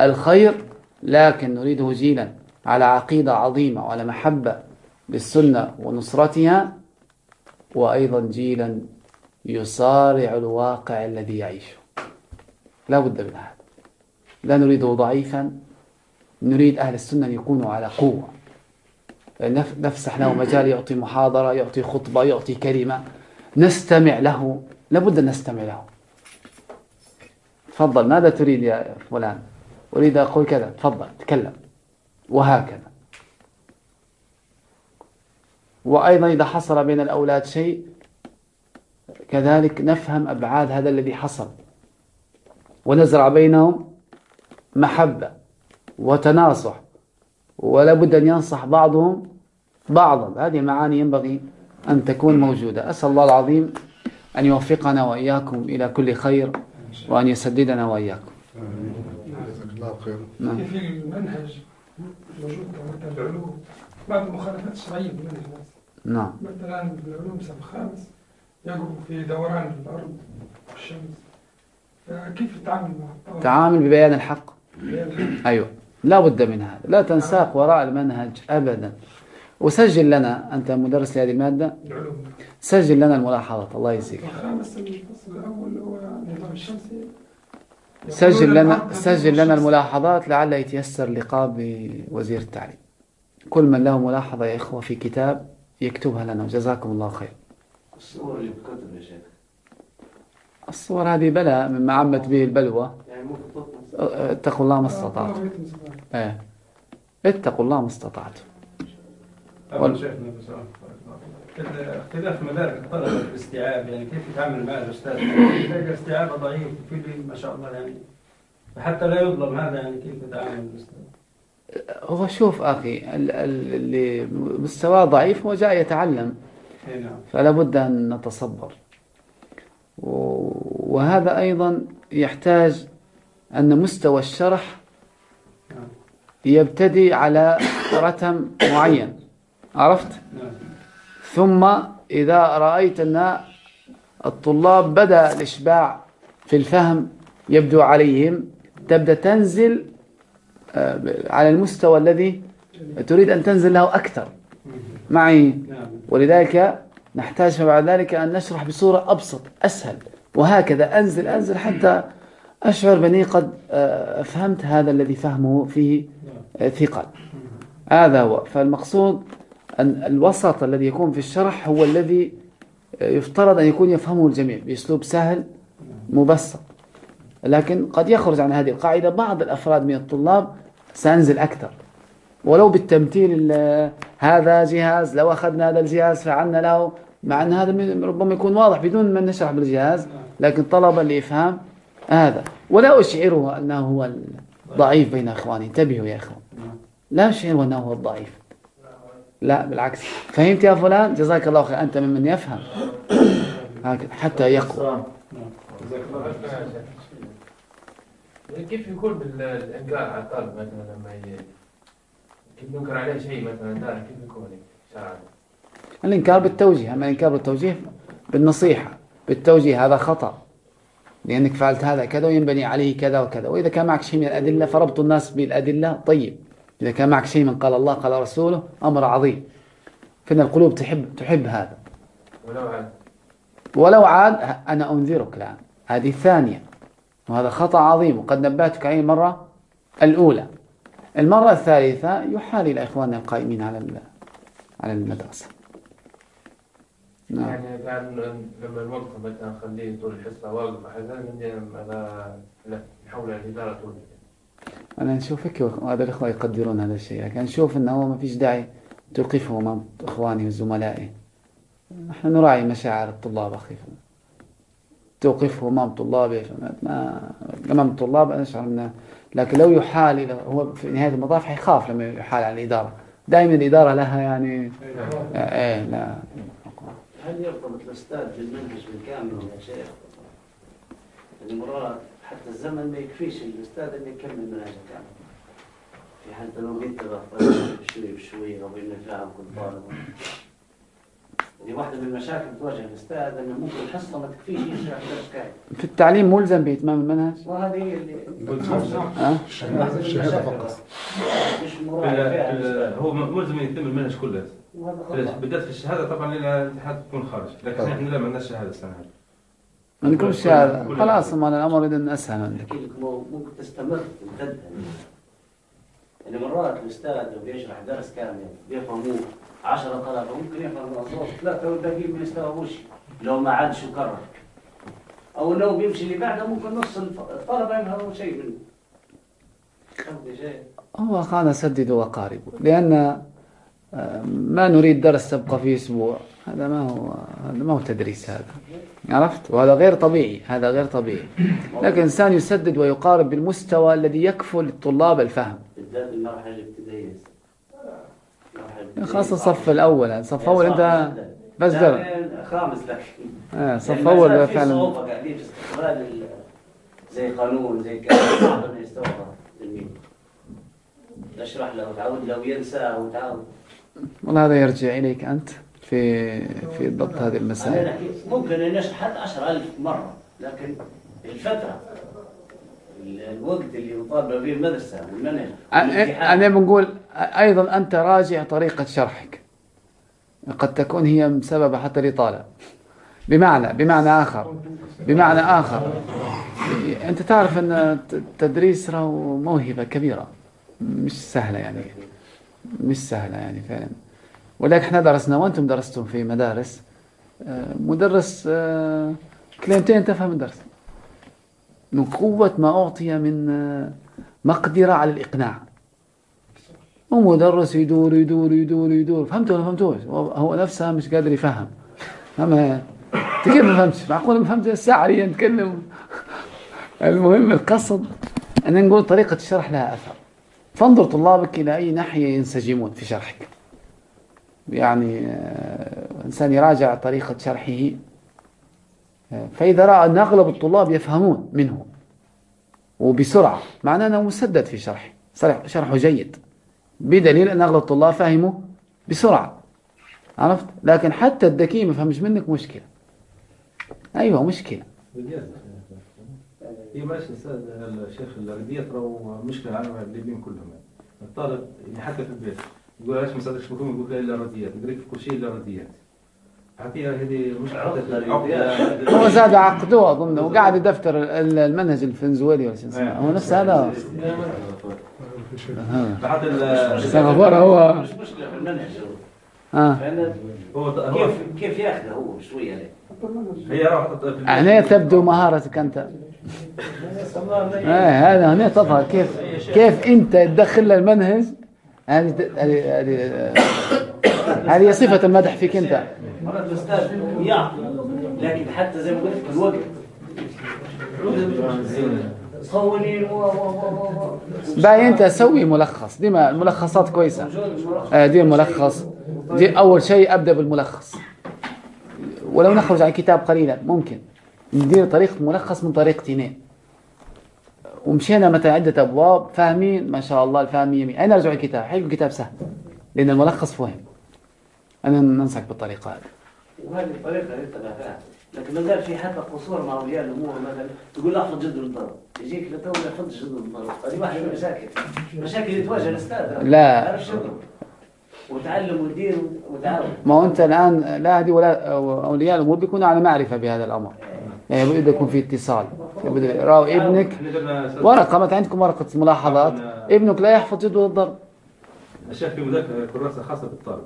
الخير لكن نريده جيلا على عقيدة عظيمة وعلى محبة للسنة ونصرتها وأيضا جيلا يصارع الواقع الذي يعيشه. لا بد من هذا. لا نريده ضعيفا نريد أهل السنة أن يكونوا على قوة. نفسح له مجال يعطي محاضرة يعطي خطبة يعطي كلمة. نستمع له لابد أن نستمع له. تفضل ماذا تريد يا فلان؟ أريد أقول كذا. تفضل تكلم. وهكذا. وأيضا إذا حصل بين الأولاد شيء كذلك نفهم أبعاد هذا الذي حصل. ونزرع بينهم محبة وتناصح ولا بد أن ينصح بعضهم بعضا هذه المعاني ينبغي أن تكون موجودة أسأل الله العظيم أن يوفقنا وإياكم إلى كل خير وأن يسددنا وإياكم نعم. في المنهج موجود العلوم بعض المخالفات الشرعية بالمنهج نعم مثلا بالعلوم سنة خامس يقروا في دوران الأرض والشمس فكيف التعامل مع الطلبة؟ تعامل ببيان الحق؟ أيوة. لا بد من هذا. لا تنساق وراء المنهج أبدا. وسجل لنا أنت مدرس لهذه المادة. سجل لنا الملاحظات. الله يجزيك. سجل لنا سجل لنا. الملاحظات لعل يتيسر لقاء بوزير التعليم. كل من له ملاحظة يا إخوة في كتاب يكتبها لنا. وجزاكم الله خير. الصور اللي بكتب يا شيخ. الصور هذه بلاء مما عمت به البلوى. يعني مو خطوط اتقوا الله ما استطعتم. إيه. اتقوا الله ما استطعتم. بسؤال اختلاف مدارك الطلبة في الاستيعاب يعني كيف يتعامل مع الأستاذ؟ تلقى استيعابه ضعيف اللي ما شاء الله يعني. حتى لا يظلم هذا يعني كيف يتعامل الأستاذ؟ هو شوف أخي ال- ال- اللي مستواه ضعيف هو جاء يتعلم. نعم. فلا بد أن نتصبر. وهذا أيضا يحتاج أن مستوى الشرح يبتدي على رتم معين. عرفت؟ ثم إذا رأيت أن الطلاب بدأ الإشباع في الفهم يبدو عليهم تبدأ تنزل آه، على المستوى الذي تريد أن تنزل له أكثر. معي؟ ولذلك نحتاج بعد ذلك أن نشرح بصورة أبسط أسهل. وهكذا أنزل أنزل حتى أشعر بأني قد آه، فهمت هذا الذي فهمه فيه آه، ثقل. هذا هو. فالمقصود أن الوسط الذي يكون في الشرح هو الذي يفترض أن يكون يفهمه الجميع بأسلوب سهل مبسط. لكن قد يخرج عن هذه القاعدة بعض الأفراد من الطلاب سأنزل أكثر. ولو بالتمثيل ال- هذا جهاز لو أخذنا هذا الجهاز فعلنا له مع أن هذا ربما يكون واضح بدون ما نشرح بالجهاز لكن طلب الإفهام هذا. ولا أشعره أنه هو الضعيف بين إخواني. انتبهوا يا إخوان. لا أشعره أنه هو الضعيف. لا بالعكس. فهمت يا فلان؟ جزاك الله خير. أنت ممن يفهم. هكذا حتى يقوى. كيف يكون بالإنكار على الطالب مثلا لما. كيف ينكر عليه شيء مثلا؟ دار كيف يكون شرعا؟ الإنكار بالتوجيه. أما الإنكار بالتوجيه بالنصيحة. بالتوجيه هذا خطأ. لأنك فعلت هذا كذا وينبني عليه كذا وكذا. وإذا كان معك شيء من الأدلة فربط الناس بالأدلة. طيب إذا كان معك شيء من قال الله قال رسوله أمر عظيم. فإن القلوب تحب تحب هذا. ولو عاد. ولو عاد أنا أنذرك الآن. هذه الثانية. وهذا خطأ عظيم وقد نبهتك عليه المرة الأولى. المرة الثالثة يحال إلى إخواننا القائمين على ال- على المدرسة. نعم. يعني كان لما الموقف مثلا خليه طول الحصة واقف حاجة على لا نحول الإدارة طول أنا نشوفك وهذا الإخوة يقدرون هذا الشيء لكن نشوف أنه ما فيش داعي توقفه أمام إخواني وزملائي. نحن نراعي مشاعر الطلاب أخي. توقفه أمام طلابي ما أمام الطلاب أنا أشعر أنه لكن لو يحال إلى هو في نهاية المطاف حيخاف لما يحال على الإدارة. دائما الإدارة لها يعني إيه لا. هل يرتبط الأستاذ بالمنهج بالكامل يا شيخ؟ يعني مرات حتى الزمن ما يكفيش الأستاذ إنه يكمل منهجه كامل. في حتى لو بينتبه شوي بشوي أو إنه فاهم كل طالب. يعني واحدة من المشاكل تواجه الأستاذ إنه ممكن الحصة ما تكفيش يشرح درس كامل. في التعليم ملزم بإتمام المنهج وهذه هي اللي أه؟ الشهادة الشهادة فقط. مش. هو ملزم يتم المنهج كله. بالذات في الشهادة طبعا لأن الاتحاد تكون خارج. لكن إحنا لا ما لناش شهادة السنة هذه. ما نكونش هذا خلاص ما الأمر إذا أسهل عندك. أحكي لك مو- ممكن تستمر تمتد يعني مرات الأستاذ لو بيشرح درس كامل بيفهموه. 10 طلبة ممكن يفهموا أصوات ثلاثة والباقيين ما يستوعبوش لو ما عادش وكرر أو لو بيمشي اللي بعده ممكن نص الطلبة يفهموا شيء منه؟ هو أخانا سددوا وقاربوا لأن آه، ما نريد درس تبقى فيه أسبوع. هذا ما هو هذا ما هو تدريس هذا. عرفت؟ وهذا غير طبيعي هذا غير طبيعي. لكن الإنسان يسدد ويقارب بالمستوى الذي يكفل للطلاب الفهم. بالذات المرحلة الابتدائية. خاصة الصف الأول يعني الصف الأول أنت بس در لا، خامس لك آه، الصف يعني في فعلا. صعوبة قاعدين في استقبال ال- زي قانون زي كذا صعب انه يستوعب تشرح له وتعود له وينسى وتعود والله هذا يرجع إليك أنت في في ضبط هذه المسائل. ممكن أن نشرح حتى 10000 مرة لكن الفترة ال- الوقت اللي يطالب به المدرسة والمنهج. أنا بنقول أيضا أنت راجع طريقة شرحك. قد تكون هي سبب حتى الإطالة بمعنى بمعنى آخر. بمعنى آخر. أنت تعرف أن التدريس له موهبة كبيرة. مش سهلة يعني. مش سهلة يعني فعلا. ولكن إحنا درسنا وأنتم درستم في مدارس. مدرس كلمتين تفهم الدرس. من قوة ما أعطي من مقدرة على الإقناع. ومدرس يدور يدور يدور يدور. فهمت ولا فهمتوش؟ هو نفسه مش قادر يفهم. أنت كيف ما فهمتش؟ معقول ما فهمت الساعة هي نتكلم المهم القصد أن نقول طريقة الشرح لها أثر. فانظر طلابك إلى أي ناحية ينسجمون في شرحك. يعني آه، إنسان يراجع طريقة شرحه. آه، فإذا رأى أن أغلب الطلاب يفهمون منه وبسرعة معناه أنه مسدد في شرحه. شرح- شرحه جيد. بدليل أن أغلب الطلاب فهموا بسرعة. عرفت؟ لكن حتى الذكي ما فهمش منك مشكلة. أيوة مشكلة. هي ماشي أستاذ الشيخ الردية ترى مشكله عامة الليبيين كلهم. يعني. الطالب يعني حتى في البيت يقول علاش ما صدقش بكم؟ يقول لا إلا الرديات يقول لك في كل شيء إلا الرديات حقيقة هذه مشكلة العقدة هو زاد عقدوه أظن وقاعد يدفتر ال- المنهج الفنزويلي ولا شو اسمه هو نفس هذا. في شيء ها. حتى ال- استغفر هو مش مشكلة في المنهج. آه. فأنا هو كيف كيف ياخذه هو شوية عليه هي راحت هنا تبدو مهارتك أنت إيه هذا هنا تظهر كيف كيف أنت تدخل المنهج هذه هذه هذه صفة المدح فيك أنت مرات الأستاذ يعطي لكن حتى زي ما قلت في الوقت و باي أنت سوي ملخص. ديما الملخصات كويسة. آه، دير ملخص. دير أول شيء أبدأ بالملخص. ولو نخرج عن كتاب قليلا ممكن. ندير طريقة ملخص من طريقتين ومشينا مثلا عدة أبواب فاهمين؟ ما شاء الله الفاهمين يمين أين نرجع الكتاب؟ حلو الكتاب سهل. لأن الملخص فهم. أنا ننصحك بالطريقة هذه. وهذه الطريقة اللي انت لكن ما زال في حتى قصور مع أولياء الأمور مثلا تقول له احفظ جد الضرب. يجيك لتو ما يحفظش جد الضرب. هذه واحدة من المشاكل. مشاكل اللي تواجه الأستاذ. لا. ما يعرفش يضرب وتعلم ويدير وتعاون. ما هو أنت الآن لا هذه ولا أولياء الأمور بيكونوا على معرفة بهذا الأمر. يعني يبدأ يكون في اتصال. يقرأوا ابنك. ورقة مثلا عندكم ورقة ملاحظات. ابنك لا يحفظ جدول الضرب. الشيخ في مذكرة كراسة خاصة بالطالب.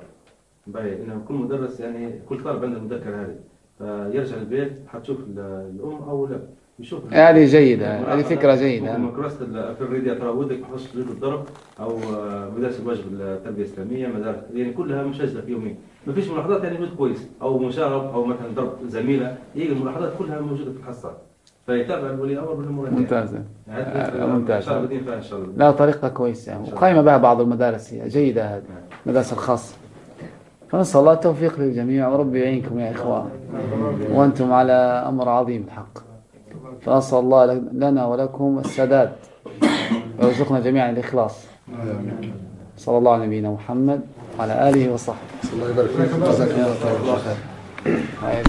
باي إنه كل مدرس يعني كل طالب عنده المذكرة هذه. فيرجع البيت حتشوف ال- الأم أو لا. يشوف. هذه جيدة هذه فكرة جيدة. كراسة الافريقيا ترى ودك تحفظش جدول الضرب أو آه، مدارس الواجب التربية الإسلامية مدارس يعني كلها مسجلة في يومين. ما فيش ملاحظات يعني جد كويس. أو مشاغب أو مثلا ضرب زميلة. هي الملاحظات كلها موجودة في الحصات فيتابع الولي الأمر بالأمور هذه. ممتازة. يعني آه، ممتاز. ان شاء الله بدين فيها إن شاء الله. لا طريقة كويسة. وقائمة بها بعض المدارس. جيدة هذه المدارس الخاصة. فنسأل الله التوفيق للجميع وربي يعينكم يا إخوان. وأنتم على أمر عظيم الحق. فأسأل الله لنا ولكم السداد. ويرزقنا جميعا الإخلاص. صلى الله على نبينا محمد وعلى آله وصحبه. الله يبارك فيك. جزاك الله خير